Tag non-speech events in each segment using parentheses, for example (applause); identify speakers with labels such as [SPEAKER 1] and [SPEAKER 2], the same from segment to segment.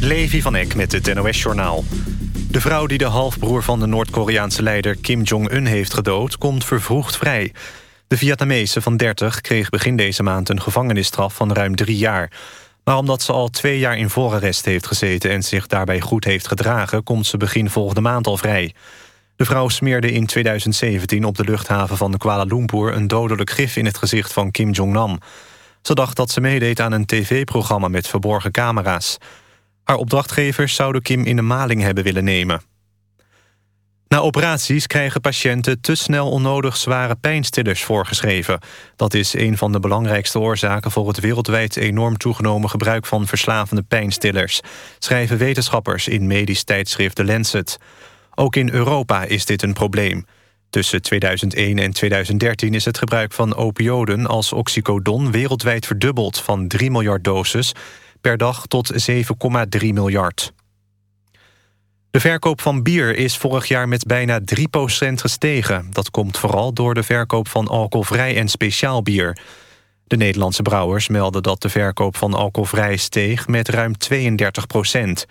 [SPEAKER 1] Levi van Eck met het NOS-journaal. De vrouw die de halfbroer van de Noord-Koreaanse leider Kim Jong-un heeft gedood... komt vervroegd vrij. De Vietnamese van 30 kreeg begin deze maand een gevangenisstraf van ruim drie jaar. Maar omdat ze al twee jaar in voorarrest heeft gezeten... en zich daarbij goed heeft gedragen, komt ze begin volgende maand al vrij. De vrouw smeerde in 2017 op de luchthaven van Kuala Lumpur... een dodelijk gif in het gezicht van Kim Jong-nam... Ze dacht dat ze meedeed aan een tv-programma met verborgen camera's. Haar opdrachtgevers zouden Kim in de maling hebben willen nemen. Na operaties krijgen patiënten te snel onnodig zware pijnstillers voorgeschreven. Dat is een van de belangrijkste oorzaken voor het wereldwijd enorm toegenomen gebruik van verslavende pijnstillers, schrijven wetenschappers in medisch tijdschrift The Lancet. Ook in Europa is dit een probleem. Tussen 2001 en 2013 is het gebruik van opioden als oxycodon wereldwijd verdubbeld van 3 miljard doses per dag tot 7,3 miljard. De verkoop van bier is vorig jaar met bijna 3% gestegen. Dat komt vooral door de verkoop van alcoholvrij en speciaal bier. De Nederlandse brouwers melden dat de verkoop van alcoholvrij steeg met ruim 32 procent.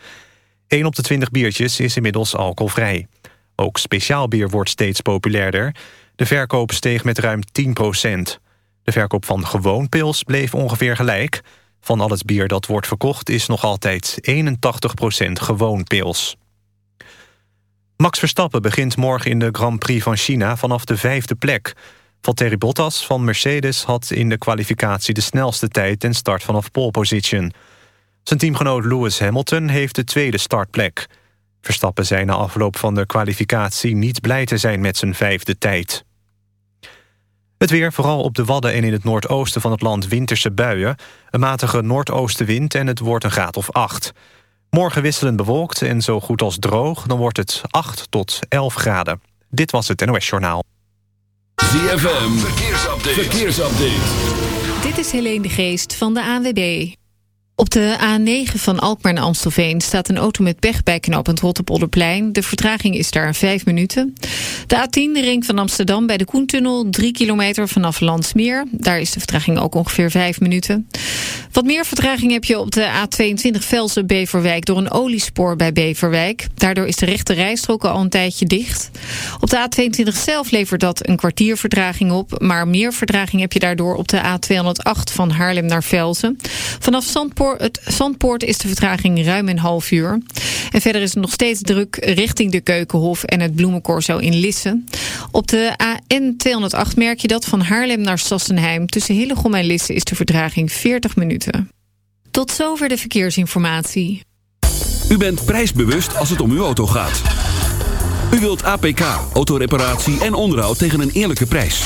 [SPEAKER 1] 1 op de 20 biertjes is inmiddels alcoholvrij. Ook speciaal bier wordt steeds populairder. De verkoop steeg met ruim 10 procent. De verkoop van gewoon pils bleef ongeveer gelijk. Van al het bier dat wordt verkocht is nog altijd 81 procent gewoon pils. Max Verstappen begint morgen in de Grand Prix van China vanaf de vijfde plek. Valtteri Bottas van Mercedes had in de kwalificatie de snelste tijd... en start vanaf pole position. Zijn teamgenoot Lewis Hamilton heeft de tweede startplek... Verstappen zei na afloop van de kwalificatie niet blij te zijn met zijn vijfde tijd. Het weer, vooral op de Wadden en in het noordoosten van het land winterse buien. Een matige noordoostenwind en het wordt een graad of 8. Morgen wisselend bewolkt en zo goed als droog, dan wordt het 8 tot 11 graden. Dit was het NOS Journaal.
[SPEAKER 2] ZFM, verkeersupdate. verkeersupdate.
[SPEAKER 3] Dit is Helene de Geest van de ANWB. Op de A9 van Alkmaar naar Amstelveen staat een auto met pech bij knooppunt Rotterpolderplein. De vertraging is daar vijf minuten. De A10, de ring van Amsterdam bij de Koentunnel, drie kilometer vanaf Landsmeer. Daar is de vertraging ook ongeveer vijf minuten. Wat meer vertraging heb je op de A22 Velsen-Beverwijk door een oliespoor bij Beverwijk. Daardoor is de rechte rijstrook al een tijdje dicht. Op de A22 zelf levert dat een kwartier vertraging op, maar meer vertraging heb je daardoor op de A208 van Haarlem naar Velsen. Vanaf Zandpoort het Zandpoort is de vertraging ruim een half uur. En verder is het nog steeds druk richting de Keukenhof en het Bloemencorso in Lisse. Op de AN208 merk je dat van Haarlem naar Sassenheim. Tussen Hillegom en Lisse is de vertraging 40 minuten. Tot zover de verkeersinformatie.
[SPEAKER 2] U bent prijsbewust als het om uw auto gaat. U wilt APK, autoreparatie en onderhoud tegen een eerlijke prijs.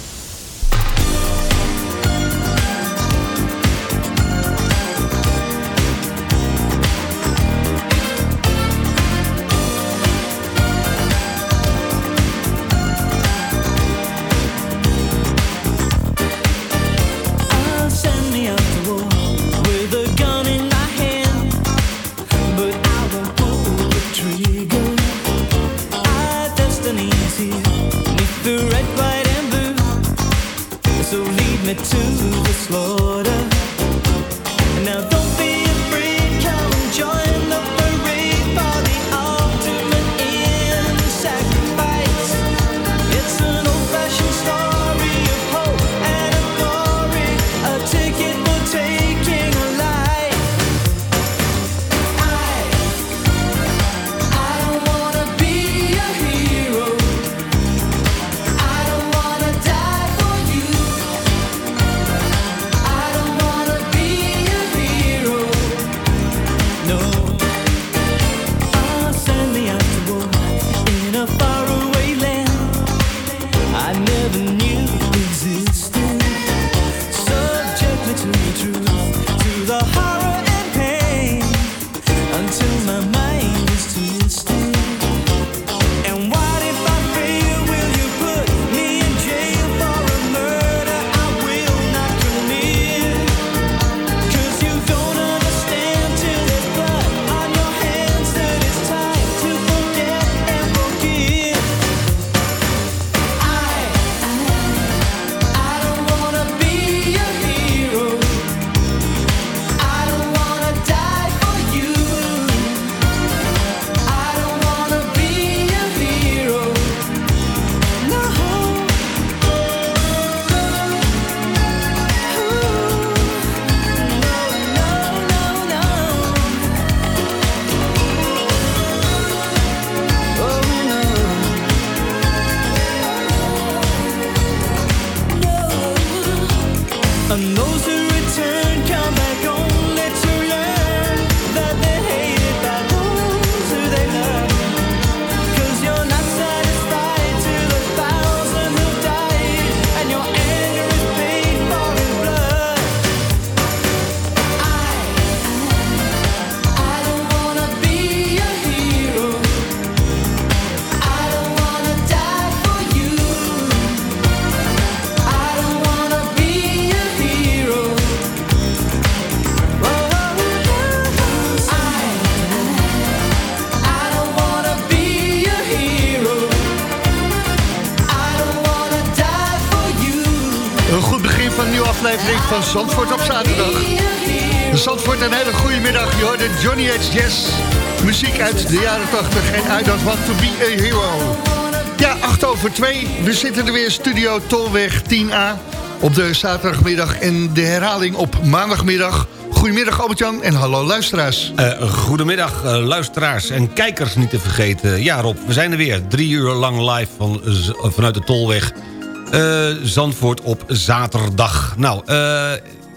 [SPEAKER 4] Jazz. Muziek uit de jaren 80 en I don't want to be a hero. Ja, 8 over 2. We zitten er weer, studio Tolweg 10A. Op de zaterdagmiddag en de herhaling op maandagmiddag. Goedemiddag Albert-Jan en hallo luisteraars.
[SPEAKER 5] Eh, goedemiddag eh, luisteraars en kijkers niet te vergeten. Ja Rob, we zijn er weer. Drie uur lang live van, vanuit de Tolweg. Eh, Zandvoort op zaterdag. Nou,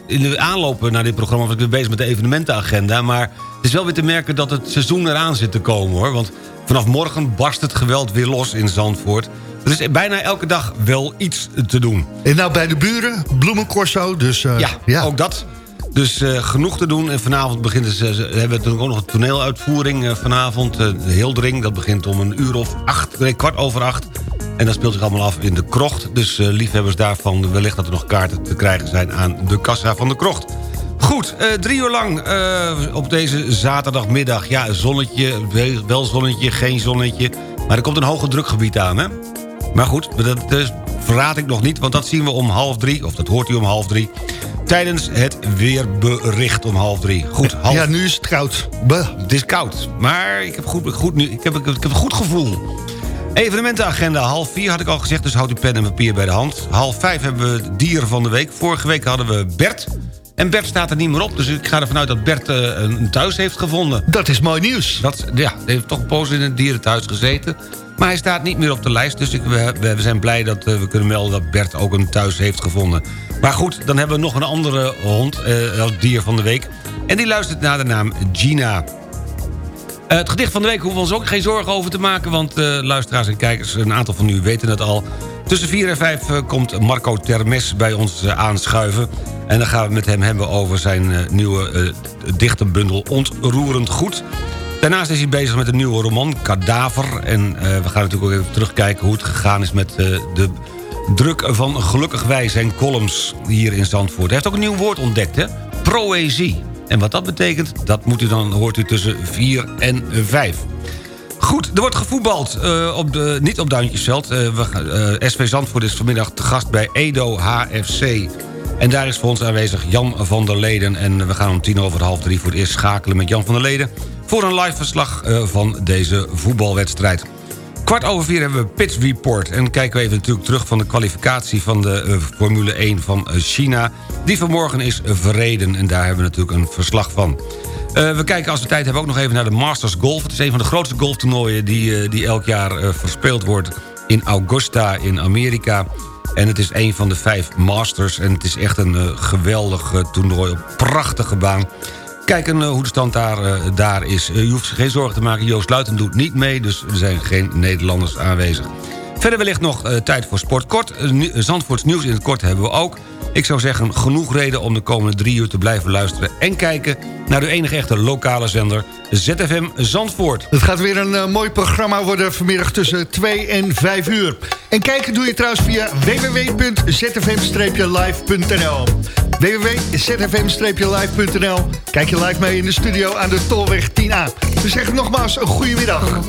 [SPEAKER 5] in de aanloop naar dit programma was ik weer bezig met de evenementenagenda. Maar het is wel weer te merken dat het seizoen eraan zit te komen hoor. Want vanaf morgen barst het geweld weer los in Zandvoort. Er is bijna elke dag wel iets te doen.
[SPEAKER 4] En nou bij de buren, bloemencorso, dus eh,
[SPEAKER 5] Ja, ook dat. Dus eh, genoeg te doen. En vanavond begint het, ze- ze- hebben we ook nog een toneeluitvoering eh, vanavond. eh, de Hildering, dat begint om een uur of acht, nee, kwart over acht. En dat speelt zich allemaal af in de krocht. Dus eh, liefhebbers daarvan, wellicht dat er nog kaarten te krijgen zijn aan de kassa van de krocht. Goed, eh, drie uur lang eh, op deze zaterdagmiddag. Ja, zonnetje, wel- zonnetje, geen zonnetje. Maar er komt een hoge drukgebied aan, hè? Maar goed, dat dus verraad ik nog niet, want dat zien we om half drie... of dat hoort u om half drie... tijdens het weerbericht om half drie. Goed, half...
[SPEAKER 4] Ja, nu is het koud.
[SPEAKER 5] Het is koud, maar ik heb, goed, goed, nu, ik heb, ik heb een goed gevoel. Evenementenagenda, half vier had ik al gezegd... dus houd uw pen en papier bij de hand. Half vijf hebben we dieren van de week. Vorige week hadden we Bert En Bert staat er niet meer op, dus ik ga ervan uit dat Bert eh, een thuis heeft gevonden.
[SPEAKER 4] Dat is mooi nieuws.
[SPEAKER 5] Dat, ja, hij heeft toch een poos in een dierenthuis gezeten. Maar hij staat niet meer op de lijst, dus ik, we, we zijn blij dat eh, we kunnen melden... dat Bert ook een thuis heeft gevonden. Maar goed, dan hebben we nog een andere hond, als dier van de week. En die luistert naar de naam Gina. Eh, het gedicht van de week hoeven we ons ook geen zorgen over te maken... want eh, luisteraars en kijkers, een aantal van u weten het al... Tussen 4 en 5 eh, komt Marco Termes bij ons aanschuiven. En dan gaan we met hem hebben over zijn nieuwe dichtenbundel Ontroerend Goed. Daarnaast is hij bezig met een nieuwe roman, Kadaver. En we gaan natuurlijk ook even terugkijken hoe het gegaan is met de druk van Gelukkig Wij, zijn columns hier in Zandvoort. Hij heeft ook een nieuw woord ontdekt, hè? Proëzie. En wat dat betekent, dat moet u dan, hoort u tussen 4 en 5. Goed, er wordt gevoetbald. eh, op de, niet op Duintjesveld. Eh, we, eh, SV Zandvoort is vanmiddag te gast bij Edo HFC. En daar is voor ons aanwezig Jan van der Leden. En we gaan om tien over half drie voor het eerst schakelen met Jan van der Leden... voor een live verslag van deze voetbalwedstrijd. Kwart over vier hebben we Pit Report. En kijken we even natuurlijk terug van de kwalificatie van de eh, Formule 1 van eh, China. Die vanmorgen is verreden en daar hebben we natuurlijk een verslag van. Eh, we kijken als we tijd hebben ook nog even naar de Masters Golf. Het is een van de grootste golftoernooien die, eh, die elk jaar verspeeld wordt... in Augusta in Amerika. En het is een van de vijf Masters. En het is echt een geweldig toernooi op prachtige baan. Kijken eh, hoe de stand daar, eh, daar is. Eh, je hoeft geen zorgen te maken. Joost Luiten doet niet mee, dus er zijn geen Nederlanders aanwezig. Verder wellicht nog tijd voor sport. Kort, Zandvoorts nieuws in het kort hebben we ook. Ik zou zeggen, genoeg reden om de komende drie uur te blijven luisteren... en kijken naar de enige echte lokale zender ZFM Zandvoort.
[SPEAKER 4] Het gaat weer een eh, mooi programma worden vanmiddag tussen 2 en 5 uur. En kijken doe je trouwens via www.zfm-live.nl www.zfm-live.nl Kijk je live mee in de studio aan de Tolweg 10A. We zeggen nogmaals een goede middag.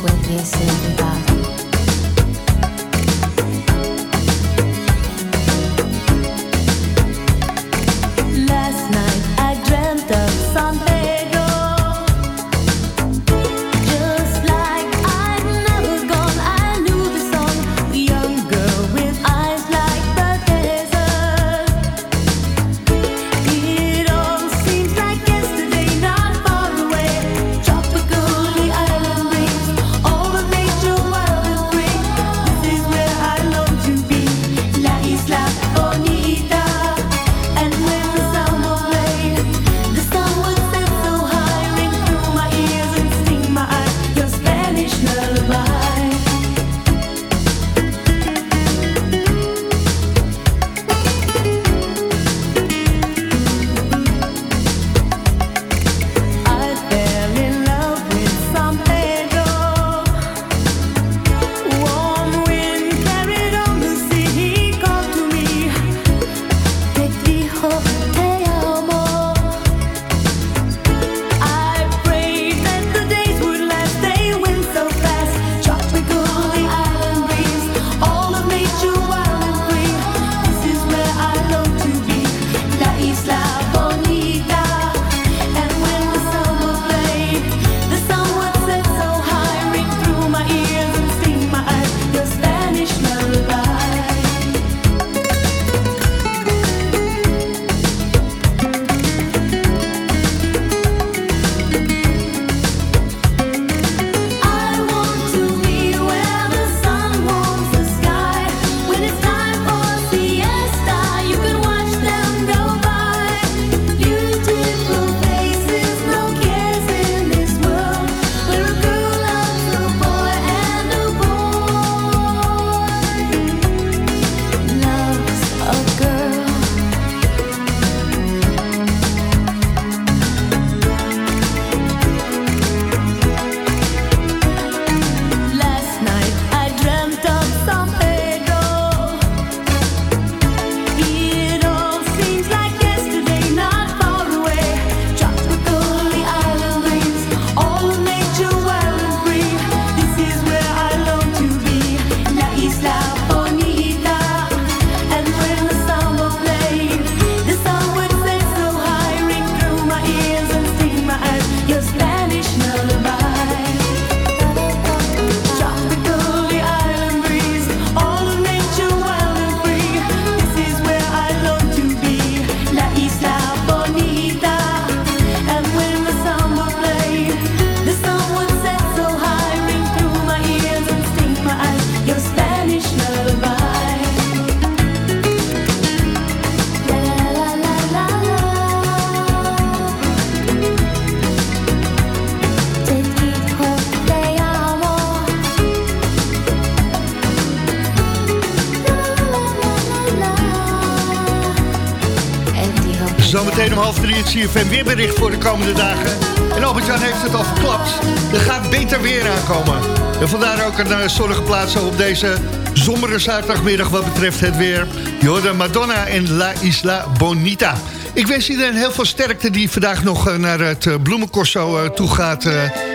[SPEAKER 6] Drie het CFM weerbericht voor de komende dagen. En Albert-Jan heeft het al verklapt. Er gaat beter weer aankomen. En vandaar ook een eh, zonnige plaats op deze zomerse zaterdagmiddag wat betreft het weer. Je hoorde Madonna en La Isla Bonita. Ik wens iedereen heel veel sterkte die vandaag nog eh, naar het eh, bloemencorso toe gaat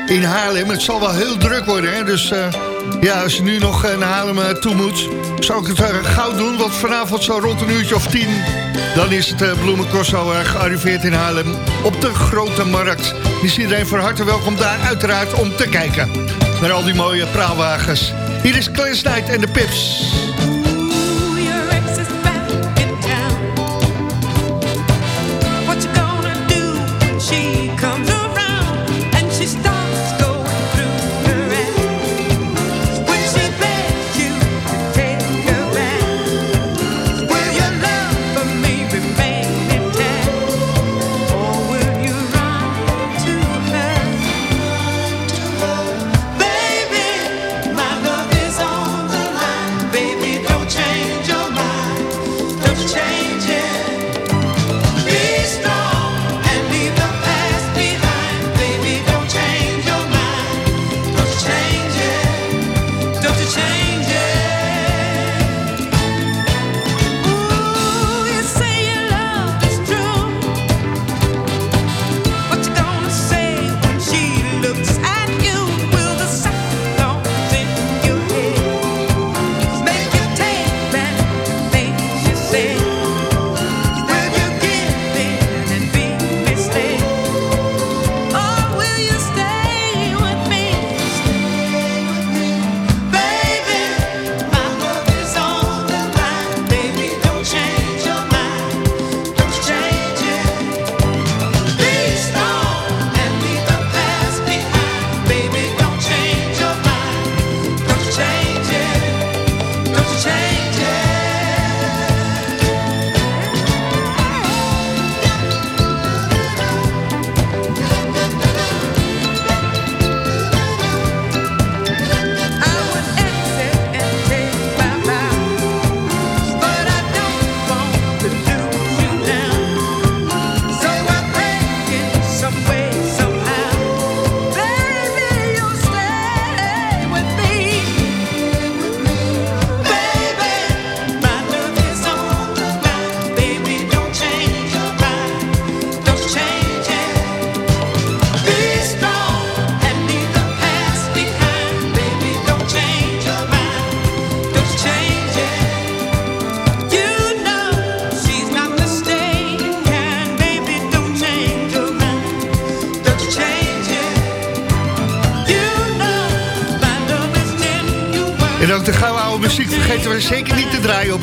[SPEAKER 6] in Haarlem. Het zal wel heel druk worden, hè? dus ja, als je nu nog naar Haarlem toe moet... zou ik het gauw doen, want vanavond zo rond een uurtje of tien... dan is het eh, bloemencorso eh, gearriveerd in Haarlem op de Grote Markt. Dus iedereen van harte welkom daar uiteraard om te kijken. Naar al die mooie praalwagens. Hier is Clarence Knight en de Pips.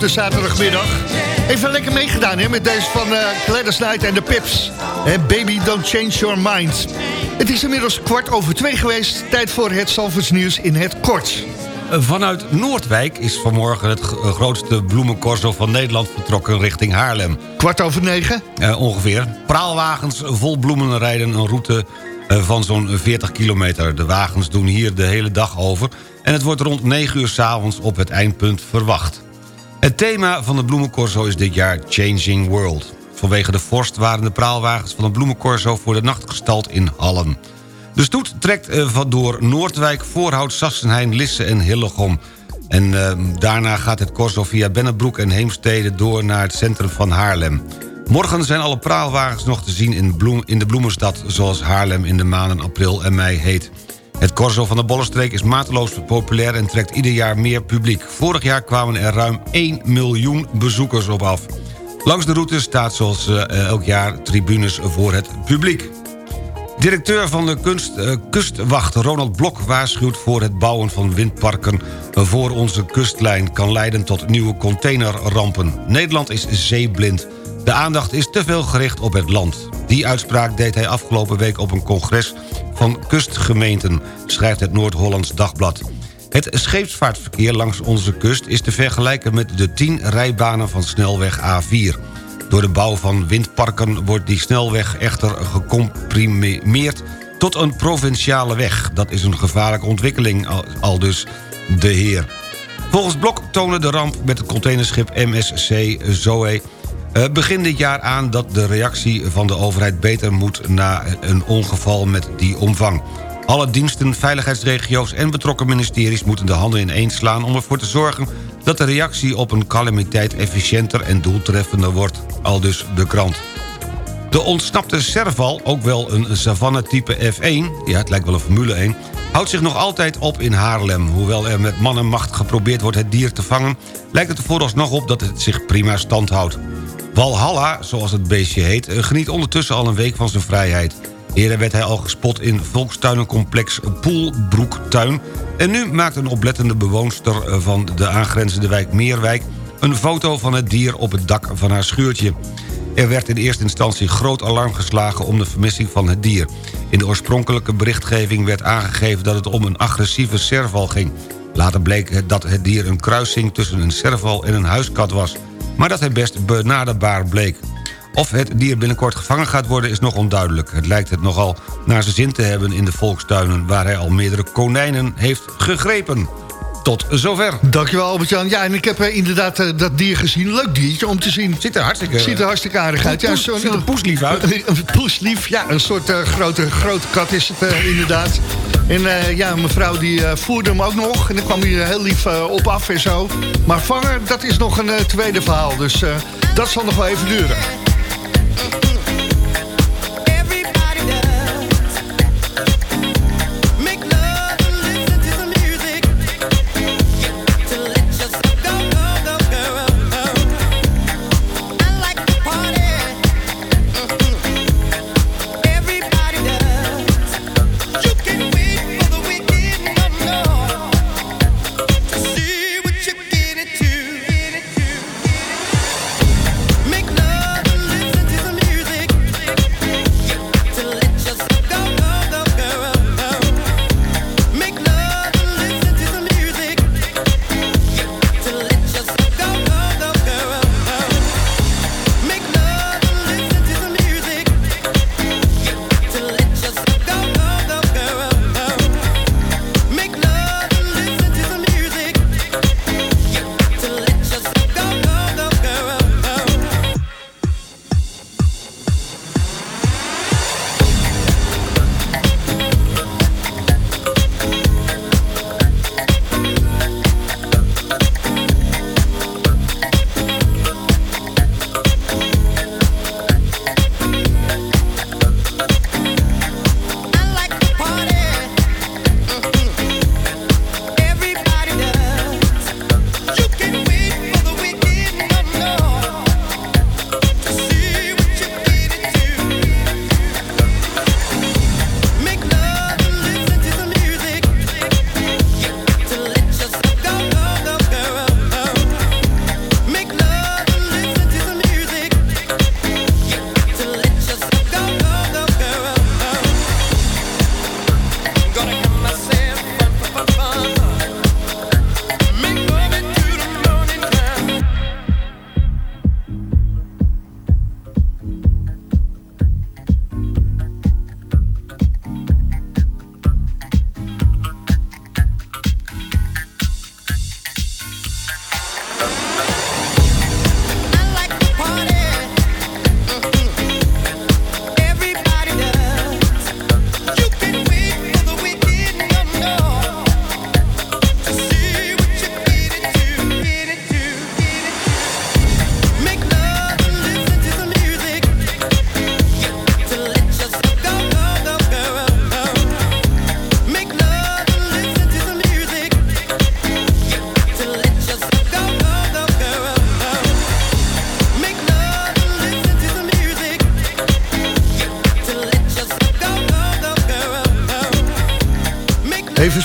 [SPEAKER 6] De zaterdagmiddag. Even lekker meegedaan hè, met deze van eh Gladys Knight en de Pips. En Baby Don't Change Your Mind. Het is inmiddels kwart over twee geweest. Tijd voor het Zalvoorts nieuws in het kort.
[SPEAKER 5] Vanuit Noordwijk is vanmorgen het g- grootste bloemencorso van Nederland vertrokken richting Haarlem.
[SPEAKER 6] Kwart over negen?
[SPEAKER 5] Eh, ongeveer. Praalwagens vol bloemen rijden een route eh, van zo'n 40 kilometer. De wagens doen hier de hele dag over... en het wordt rond 9 uur s'avonds op het eindpunt verwacht. Het thema van de bloemencorso is dit jaar Changing World. Vanwege de vorst waren de praalwagens van het bloemencorso... voor de nacht gestald in Hallen. De stoet trekt eh, door Noordwijk, Voorhout, Sassenheim, Lisse en Hillegom. En eh, daarna gaat het corso via Bennebroek en Heemstede... door naar het centrum van Haarlem. Morgen zijn alle praalwagens nog te zien in, bloem, in de bloemenstad... zoals Haarlem in de maanden april en mei heet. Het corso van de Bollenstreek is mateloos populair... en trekt ieder jaar meer publiek. Vorig jaar kwamen er ruim 1 miljoen bezoekers op af. Langs de route staat zoals eh, elk jaar tribunes voor het publiek. Directeur van de kunst, eh, kustwacht Ronald Blok waarschuwt voor het bouwen van windparken voor onze kustlijn kan leiden tot nieuwe containerrampen. Nederland is zeeblind. De aandacht is te veel gericht op het land. Die uitspraak deed hij afgelopen week op een congres van kustgemeenten, schrijft het Noord-Hollands Dagblad. Het scheepsvaartverkeer langs onze kust is te vergelijken met de 10 rijbanen van snelweg A4. Door de bouw van windparken wordt die snelweg echter gecomprimeerd tot een provinciale weg. Dat is een gevaarlijke ontwikkeling, al, dus de heer. Volgens Blok toonde de ramp met het containerschip MSC Zoe... Eh, begin dit jaar aan dat de reactie van de overheid beter moet... na een ongeval met die omvang. Alle diensten, veiligheidsregio's en betrokken ministeries... moeten de handen ineens slaan om ervoor te zorgen... dat de reactie op een calamiteit efficiënter en doeltreffender wordt. Al dus de krant. De ontsnapte serval, ook wel een savanne-type F1... ja, het lijkt wel een Formule 1... houdt zich nog altijd op in Haarlem. Hoewel er met man en macht geprobeerd wordt het dier te vangen... lijkt het er vooralsnog op dat het zich prima stand houdt. Walhalla, zoals het beestje heet, eh, geniet ondertussen al een week van zijn vrijheid. Eerder werd hij al gespot in volkstuinencomplex Poelbroektuin... en nu maakt een oplettende bewoonster eh, van de aangrenzende wijk Meerwijk... een foto van het dier op het dak van haar schuurtje. Er werd in eerste instantie groot alarm geslagen om de vermissing van het dier. In de oorspronkelijke berichtgeving werd aangegeven dat het om een agressieve serval ging. Later bleek dat het dier een kruising tussen een serval en een huiskat was... maar dat hij best benaderbaar bleek. Of het dier binnenkort gevangen gaat worden is nog onduidelijk. Het lijkt het nogal naar zijn zin te hebben in de volkstuinen... waar hij al meerdere konijnen heeft gegrepen. Tot zover.
[SPEAKER 6] Dankjewel Albert-Jan. Ja, en ik heb eh, inderdaad eh, dat dier gezien. Leuk diertje om te zien.
[SPEAKER 5] Ziet er hartstikke,
[SPEAKER 6] Ziet er hartstikke aardig uit. Ja, zo'n-
[SPEAKER 5] ziet er poeslief uit. (laughs)
[SPEAKER 6] Een poeslief, ja. Een soort eh, grote, grote kat is het inderdaad. En eh, ja, mevrouw die voerde hem ook nog. En dan kwam hij er heel lief op af en zo. Maar vangen, dat is nog een tweede verhaal. Dus dat zal nog wel even duren.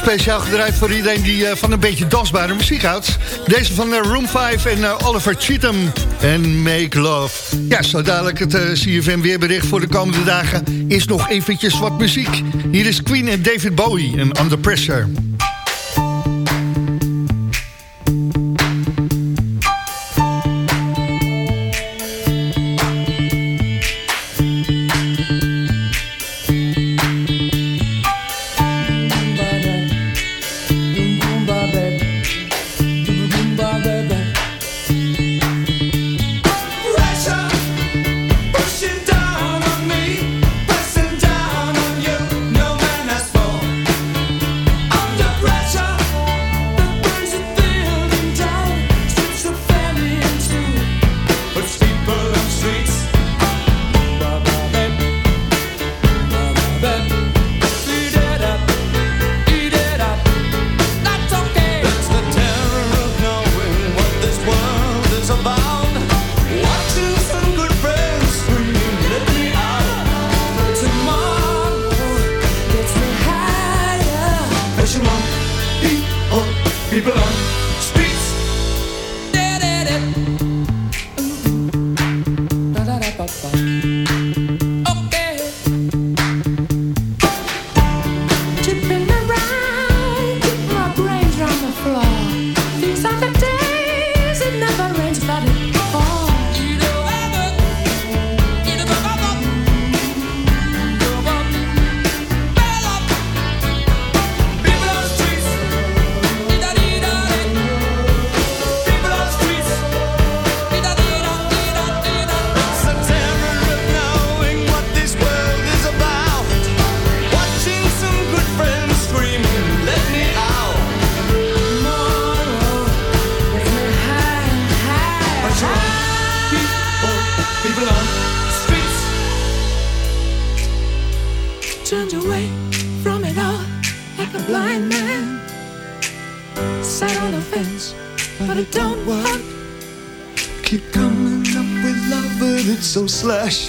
[SPEAKER 6] Speciaal gedraaid voor iedereen die eh, van een beetje dansbare muziek houdt. Deze van eh, Room 5 en eh, Oliver Cheatham en Make Love. Ja, zo dadelijk het CFM weerbericht voor de komende dagen is nog eventjes wat muziek. Hier is Queen en David Bowie en
[SPEAKER 2] Under. Pressure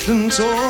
[SPEAKER 4] ocean's all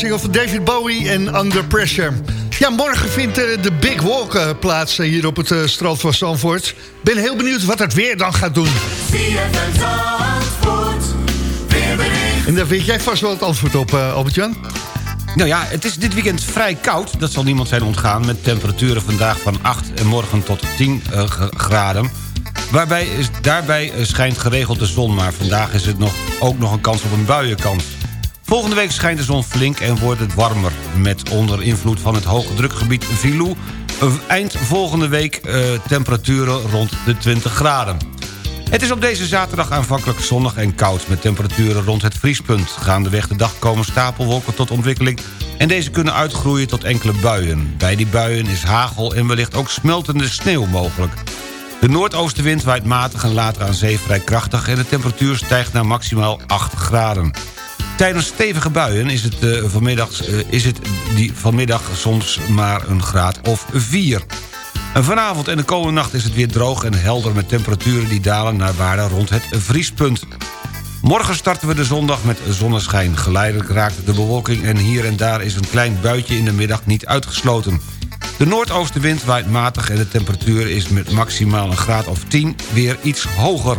[SPEAKER 4] single van David Bowie en Under Pressure. Ja, morgen vindt eh, de Big Walk eh, plaats eh, hier op het strand van Zandvoort. Ben heel benieuwd wat het weer dan gaat doen. En daar weet jij vast wel het antwoord op, Albert-Jan.
[SPEAKER 5] Nou ja, het is dit weekend vrij koud. Dat zal niemand zijn ontgaan. Met temperaturen vandaag van 8 en morgen tot 10 eh, g- graden. Waarbij is, daarbij schijnt geregeld de zon. Maar vandaag is het nog, ook nog een kans op een buienkans. Volgende week schijnt de zon flink en wordt het warmer. Met onder invloed van het hoge drukgebied Filou... eh, eind volgende week eh, temperaturen rond de 20 graden. Het is op deze zaterdag aanvankelijk zonnig en koud... met temperaturen rond het vriespunt. Gaandeweg de dag komen stapelwolken tot ontwikkeling... en deze kunnen uitgroeien tot enkele buien. Bij die buien is hagel en wellicht ook smeltende sneeuw mogelijk. De noordoostenwind waait matig en later aan zee vrij krachtig... en de temperatuur stijgt naar maximaal 8 graden. Tijdens stevige buien is het, eh, vanmiddag, eh, is het die vanmiddag soms maar een graad of 4. En vanavond en de komende nacht is het weer droog en helder... met temperaturen die dalen naar waarde rond het vriespunt. Morgen starten we de zondag met zonneschijn. Geleidelijk raakt de bewolking en hier en daar is een klein buitje in de middag niet uitgesloten. De noordoostenwind waait matig en de temperatuur is met maximaal een graad of 10 weer iets hoger.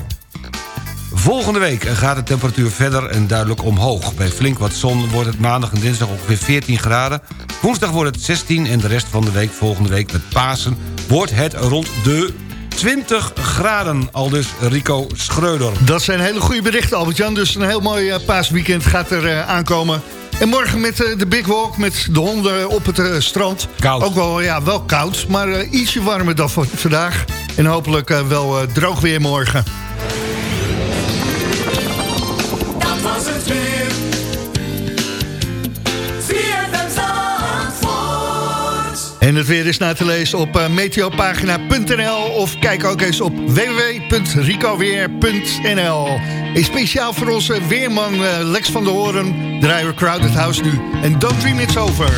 [SPEAKER 5] Volgende week gaat de temperatuur verder en duidelijk omhoog. Bij flink wat zon wordt het maandag en dinsdag ongeveer 14 graden. Woensdag wordt het 16 en de rest van de week volgende week met Pasen... wordt het rond de 20 graden, aldus Rico Schreuder.
[SPEAKER 4] Dat zijn hele goede berichten, Albert-Jan. Dus een heel mooi eh, paasweekend gaat er eh, aankomen. En morgen met eh, de Big Walk, met de honden op het strand.
[SPEAKER 5] Koud.
[SPEAKER 4] Ook wel, ja, wel koud, maar ietsje warmer dan van vandaag. En hopelijk wel droog weer morgen. En het weer is na te lezen op eh, meteopagina.nl of kijk ook eens op www.ricoweer.nl. En speciaal voor onze weerman eh, Lex van der Hoorn draaien we Crowded House nu. En Don't Dream It's Over.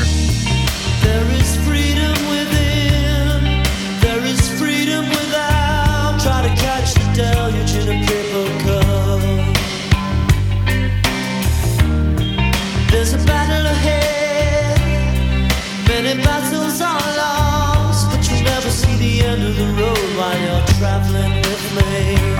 [SPEAKER 2] There is freedom within. There is freedom without. Try to catch the deluge in a end of the road while you're traveling with me.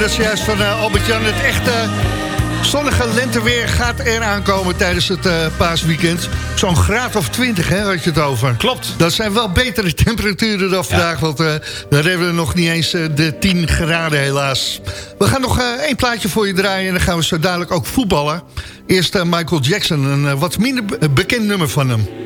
[SPEAKER 7] Hoorden het juist van eh, Albert-Jan. Het echte zonnige lenteweer gaat eraan komen tijdens het eh, paasweekend. Zo'n graad of 20 hè, had je het over.
[SPEAKER 5] Klopt.
[SPEAKER 7] Dat zijn wel betere temperaturen dan vandaag. Want eh dan hebben we nog niet eens de 10 graden helaas. We gaan nog één plaatje voor je draaien. En dan gaan we zo dadelijk ook voetballen. Eerst Michael Jackson. Een wat minder be- bekend nummer van hem.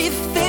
[SPEAKER 8] A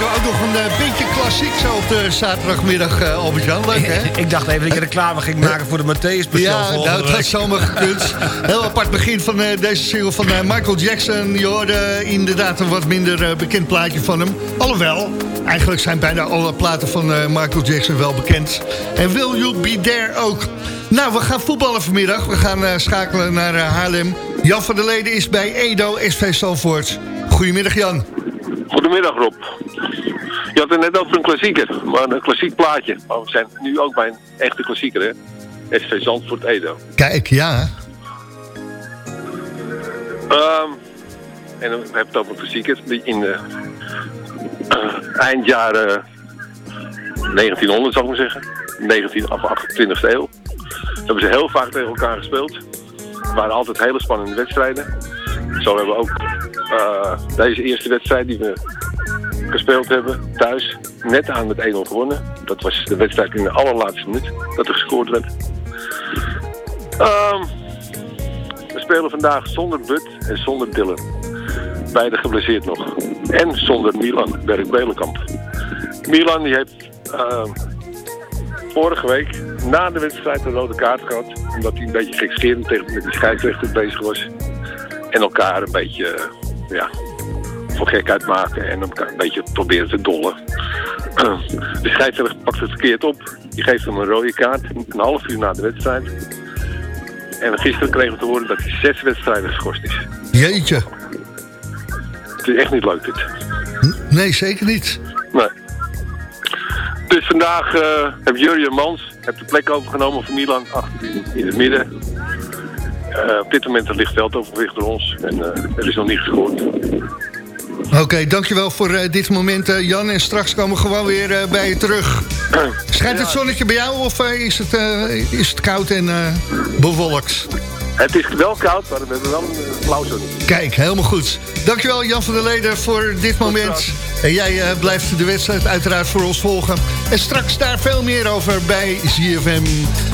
[SPEAKER 4] We ook nog een eh, beetje klassiek zo op de zaterdagmiddag, eh, Albert-Jan. Leuk, hè? (laughs)
[SPEAKER 5] Ik dacht even dat je reclame ging maken voor de Matthäus speciaal
[SPEAKER 4] Ja, nou, dat
[SPEAKER 5] week.
[SPEAKER 4] zou maar gekund. (laughs) Heel apart begin van eh, deze single van Michael Jackson. Je hoorde inderdaad een wat minder eh, bekend plaatje van hem. Alhoewel, eigenlijk zijn bijna alle platen van eh, Michael Jackson wel bekend. En Will You Be There ook. Nou, we gaan voetballen vanmiddag. We gaan eh, schakelen naar Haarlem. Jan van der Leden is bij Edo SV Salvoort. Goedemiddag Jan.
[SPEAKER 9] Goedemiddag Rob. Je had het net over een klassieker, maar een klassiek plaatje. Maar we zijn nu ook bij een echte klassieker, hè? SV Zandvoort Edo.
[SPEAKER 4] Kijk, ja.
[SPEAKER 9] Ehm, en dan hebben we het over een klassieker die in de eind jaren 1900, zou ik maar zeggen. 19 of 28e eeuw. Hebben ze heel vaak tegen elkaar gespeeld. Het waren altijd hele spannende wedstrijden. Zo hebben we ook eh, deze eerste wedstrijd die we gespeeld hebben thuis net aan met 1-0 gewonnen. Dat was de wedstrijd in de allerlaatste minuut dat er gescoord werd. Ehm, we spelen vandaag zonder Bud en zonder Dylan. Beide geblesseerd nog. En zonder Milan, Berk Belenkamp. Milan die heeft ehm, vorige week na de wedstrijd een rode kaart gehad. Omdat hij een beetje gekscherend tegen de scheidsrechter bezig was. En elkaar een beetje, ja, voor gekheid maken en elkaar een beetje proberen te dollen. (clears throat) De scheidsrechter pakt het verkeerd op. Die geeft hem een rode kaart, een half uur na de wedstrijd. En gisteren kregen we te horen dat hij zes wedstrijden geschorst is.
[SPEAKER 4] Jeetje.
[SPEAKER 9] Het is echt niet leuk dit.
[SPEAKER 4] Nee, zeker niet.
[SPEAKER 9] Nee. Dus vandaag eh heb Jurjen Mans heb de plek overgenomen van Milan achter in, het midden. Eh, op dit moment ligt veldoverwicht door ons en eh, er is nog niet gescoord.
[SPEAKER 4] Oké, dankjewel voor eh, dit moment, eh, Jan. En straks komen we gewoon weer eh, bij je terug. (clears throat) Schijnt het zonnetje bij jou of is, het, is het koud en bewolkt?
[SPEAKER 9] Het is wel koud, maar we hebben wel een blauw zonnetje.
[SPEAKER 4] Kijk, helemaal goed. Dankjewel Jan van der Leden voor dit moment. En jij blijft de wedstrijd uiteraard voor ons volgen. En straks daar veel meer over bij ZFM.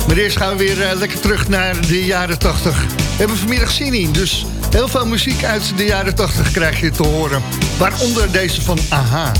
[SPEAKER 4] Maar eerst gaan we weer lekker terug naar de jaren 80. We hebben vanmiddag zin in, dus heel veel muziek uit de jaren 80 krijg je te horen. Waaronder deze van AHA.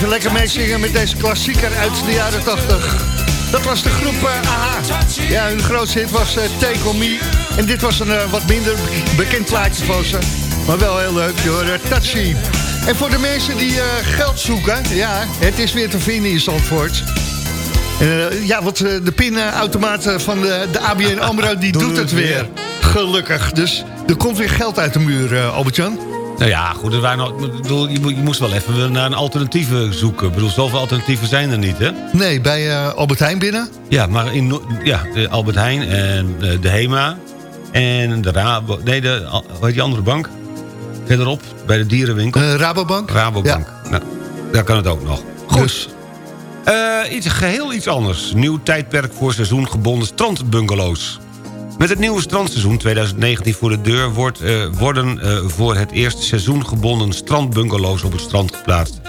[SPEAKER 4] Even lekker meezingen met deze klassieker uit de jaren 80. Dat was de groep eh, AHA. Ja, hun grootste hit was eh, Take On Me. En dit was een eh, wat minder bekend plaatje van ze. Maar wel heel leuk, hoor. Uh, Touchy. En voor de mensen die geld zoeken... Ja, het is weer te vinden in Zandvoort. Ja, want de pinautomaat van de, de ABN AMRO... die (laughs) doet het weer. Gelukkig. Dus er komt weer geld uit de muur, Albert-Jan.
[SPEAKER 5] Nou ja, goed, er waren nog, ik bedoel, je, moet- je moest wel even naar een alternatieve zoeken. Ik bedoel, zoveel alternatieven zijn er niet, hè?
[SPEAKER 4] Nee, bij eh, Albert Heijn binnen.
[SPEAKER 5] Ja, maar in No- ja, de Albert Heijn en eh, de HEMA en de Rabo... Nee, de, hoe heet die andere bank? Verderop, bij de dierenwinkel.
[SPEAKER 4] Eh, Rabobank?
[SPEAKER 5] Rabobank. Nou, daar kan het ook nog. Goed.
[SPEAKER 4] Dus,
[SPEAKER 5] iets, geheel iets anders. Nieuw tijdperk voor seizoengebonden strandbungalows. Met het nieuwe strandseizoen 2019 voor de deur... Wordt, eh, worden eh, voor het eerst seizoengebonden strandbungalows op het strand geplaatst.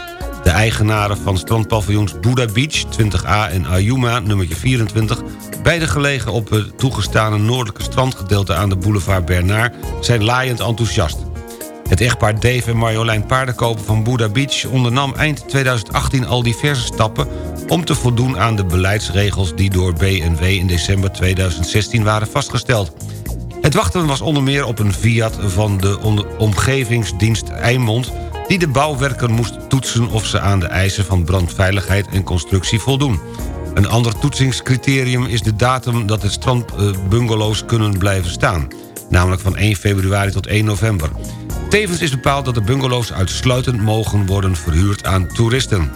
[SPEAKER 5] De eigenaren van strandpaviljoens Buddha Beach 20A en Ayuma nummertje 24... beide gelegen op het toegestane noordelijke strandgedeelte aan de boulevard Bernard... zijn laaiend enthousiast. Het echtpaar Dave en Marjolein Paardenkoper van Buddha Beach... ondernam eind 2018 al diverse stappen... om te voldoen aan de beleidsregels die door BNW in december 2016 waren vastgesteld. Het wachten was onder meer op een fiat van de omgevingsdienst Eimond... die de bouwwerken moest toetsen of ze aan de eisen van brandveiligheid en constructie voldoen. Een ander toetsingscriterium is de datum dat de strandbungalows kunnen blijven staan. Namelijk van 1 februari tot 1 november. Tevens is bepaald dat de bungalows uitsluitend mogen worden verhuurd aan toeristen.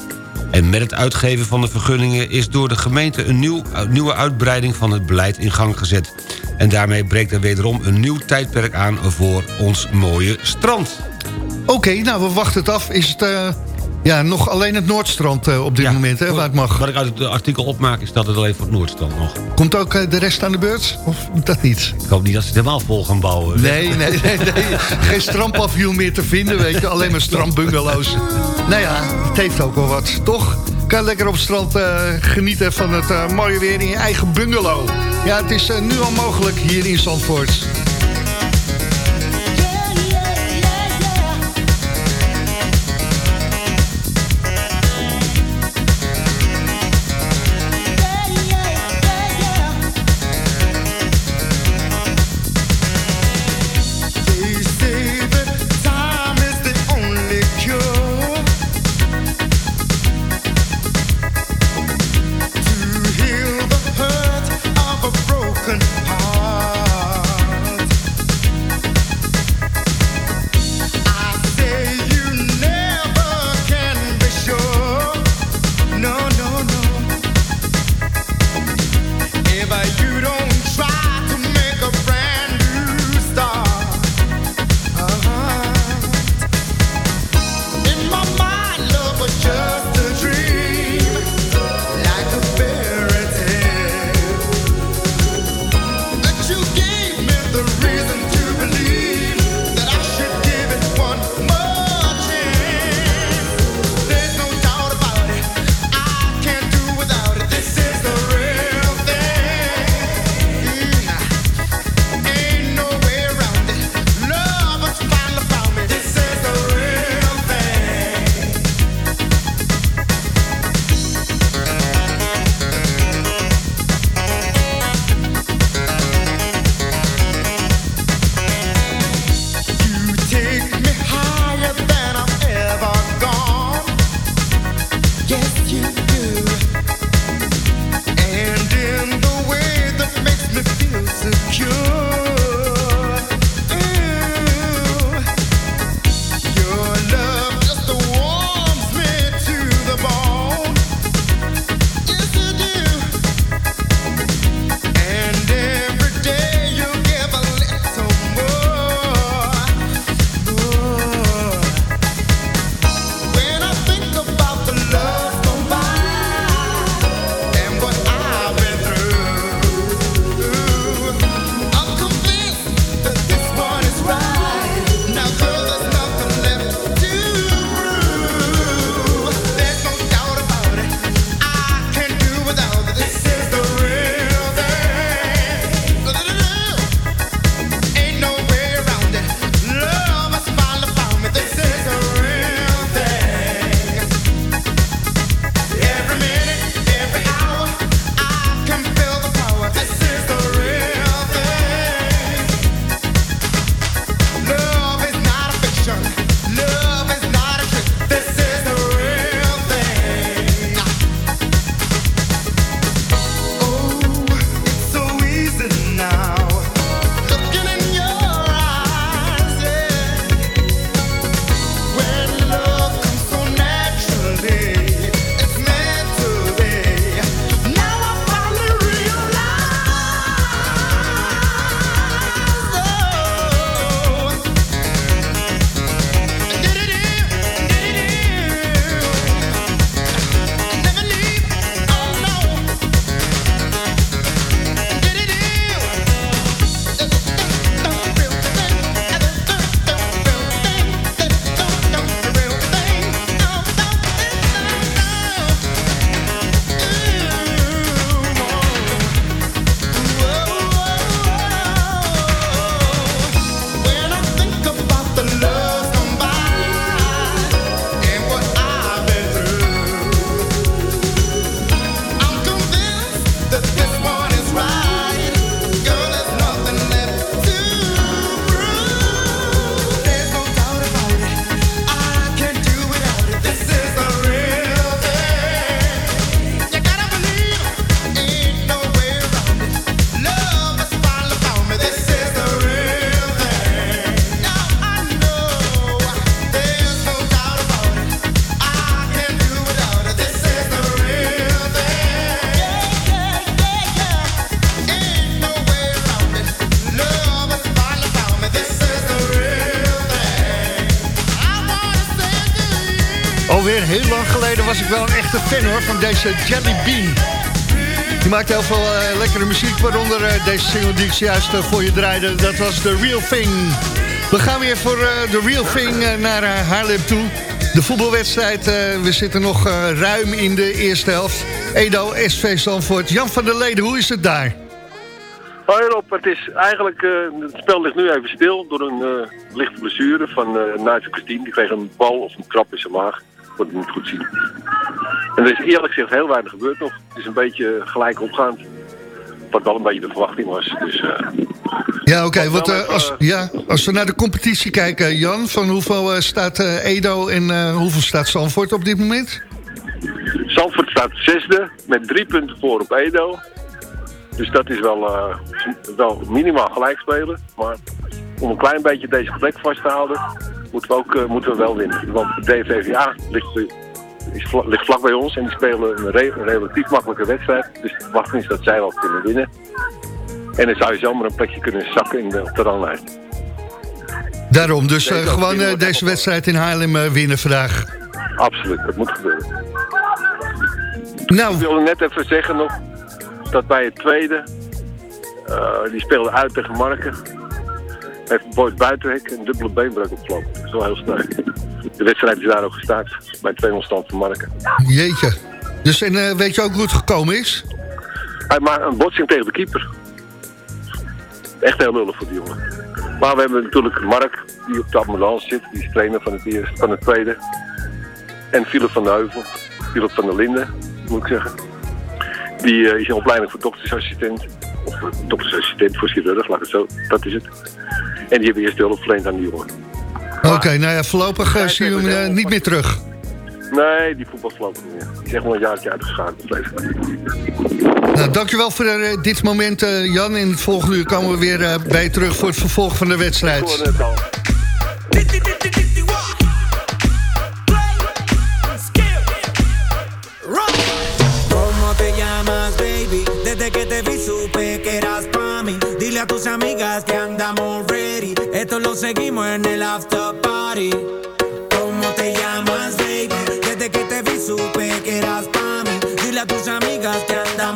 [SPEAKER 5] En met het uitgeven van de vergunningen is door de gemeente... een nieuw, nieuwe uitbreiding van het beleid in gang gezet. En daarmee breekt er wederom een nieuw tijdperk aan voor ons mooie strand.
[SPEAKER 4] Oké, nou, we wachten het af. Is het eh, ja, nog alleen het Noordstrand eh, op dit moment, hè, waar het mag?
[SPEAKER 5] Wat ik uit het artikel opmaak is dat het alleen voor het Noordstrand nog.
[SPEAKER 4] Komt ook eh, de rest aan de beurt? Of dat niet?
[SPEAKER 5] Ik hoop niet dat ze het helemaal vol gaan bouwen.
[SPEAKER 4] Nee, nee, nee, nee. Geen strandpaviljoen meer te vinden, weet je. Alleen maar strandbungalows. Nou ja, het heeft ook wel wat, toch? Kan lekker op het strand eh, genieten van het mooie weer in je eigen bungalow. Ja, het is nu al mogelijk hier in Zandvoort. Lang geleden was ik wel een echte fan hoor van deze Jelly Bean. Die maakt heel veel eh, lekkere muziek, waaronder eh, deze single die ik zojuist eh, voor je draaide. Dat was The Real Thing. We gaan weer voor The Real Thing naar Haarlem toe. De voetbalwedstrijd, we zitten nog ruim in de eerste helft. Edo, SV Zandvoort. Jan van der Leden, hoe is het daar?
[SPEAKER 9] Hoi Rob, het is eigenlijk, het spel ligt nu even stil door een lichte blessure van uh, Nigel Christine. Die kreeg een bal of een trap in zijn maag. Ik niet goed zien. En er is eerlijk gezegd heel weinig gebeurd nog. Het is een beetje gelijk opgaand. Wat wel een beetje de verwachting was. Dus, eh,
[SPEAKER 4] Ja, oké.
[SPEAKER 9] Wat
[SPEAKER 4] want eh, als, ja, als we naar de competitie kijken, Jan... van hoeveel eh, staat eh, Edo en eh, hoeveel staat Zandvoort op dit moment?
[SPEAKER 9] Zandvoort staat zesde met drie punten voor op Edo. Dus dat is wel, eh, wel minimaal gelijk spelen. Maar om een klein beetje deze plek vast te houden, moeten we, ook, eh, moeten we wel winnen. Want de DVVA ligt, eh, is ligt vlak bij ons en die spelen een, re- een relatief makkelijke wedstrijd. Dus de verwachting is dat zij wel kunnen winnen. En dan zou je zomaar een plekje kunnen zakken in de, ranglijst.
[SPEAKER 4] Daarom, dus eh, gewoon deze wedstrijd in Haarlem winnen vandaag.
[SPEAKER 9] Absoluut, dat moet gebeuren.
[SPEAKER 4] Nou.
[SPEAKER 9] Ik wilde net even zeggen nog dat bij het tweede, die speelde uit tegen Marken, heeft Boyd Buitenhek een dubbele beenbreuk opgelopen. Dat is wel heel sterk. De wedstrijd is daar ook gestart bij 2 stand van Marken.
[SPEAKER 4] Jeetje. Dus en eh, weet je ook hoe het gekomen is?
[SPEAKER 9] Hij maakt een botsing tegen de keeper. Echt heel lullig voor die jongen. Maar we hebben natuurlijk Mark, die op de ambulance zit. Die is trainer van het, eerste, van het tweede. En Philip van de Heuvel. Philip van der Linden, moet ik zeggen. Die eh, is in opleiding voor doktersassistent. Of doktersassistent voor chirurg, laat het zo. Dat is het. En die hebben eerst hulp verleend aan die jongen.
[SPEAKER 4] Oké, nou ja, voorlopig eh, zie je hem eh, niet meer terug.
[SPEAKER 9] Nee, die voetbal voorlopig niet meer. Die is echt wel een jaartje uitgeschakeld.
[SPEAKER 4] Nou, dankjewel voor eh, dit moment, eh, Jan. In het volgende uur komen we weer bij je terug voor het vervolg van de wedstrijd.
[SPEAKER 10] Desde que te vi supe que eras pa' mí. Dile a tus amigas que andamos ready. Esto lo seguimos en el after party. ¿Cómo te llamas, baby? Desde que te vi supe que eras pa' mí. Dile a tus amigas que andamos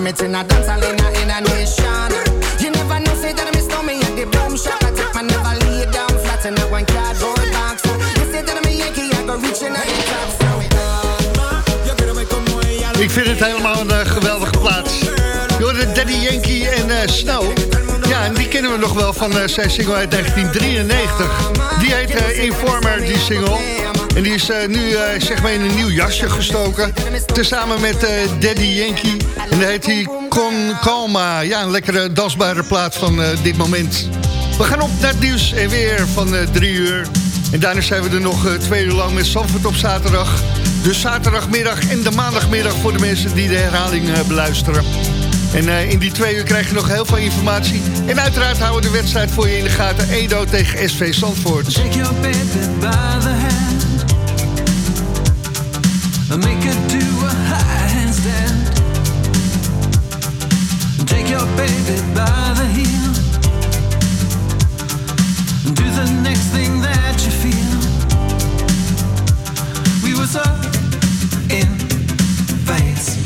[SPEAKER 11] Man. Ram it in a dance hall in a, in a nation. You never know, say that I miss me at the Boom Shop. I take my never lay down flat in a one cardboard box. You say that I'm a Yankee, I go reaching out the top.
[SPEAKER 4] Ik vind het helemaal een eh, geweldige plaats. Daddy Yankee en eh, Snow. Ja, en die kennen we nog wel van eh, zijn single uit 1993. Die heet Informer, die single. En die is eh, nu eh, zeg maar in een nieuw jasje gestoken. Tezamen met eh, Daddy Yankee. En die heet hij Con Calma. Ja, een lekkere dansbare plaat van dit moment. We gaan op naar het nieuws en weer van drie uur. En daarna zijn we er nog twee uur lang met Zandvoort op zaterdag. Dus zaterdagmiddag en de maandagmiddag voor de mensen die de herhaling beluisteren. En in die twee uur krijg je nog heel veel informatie. En uiteraard houden we de wedstrijd voor je in de gaten. Edo tegen SV Zandvoort.
[SPEAKER 2] Make her do a high handstand. Take your baby by the heel do the next thing that you feel. We were so in phase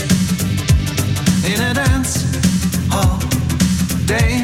[SPEAKER 2] in a dance hall dance.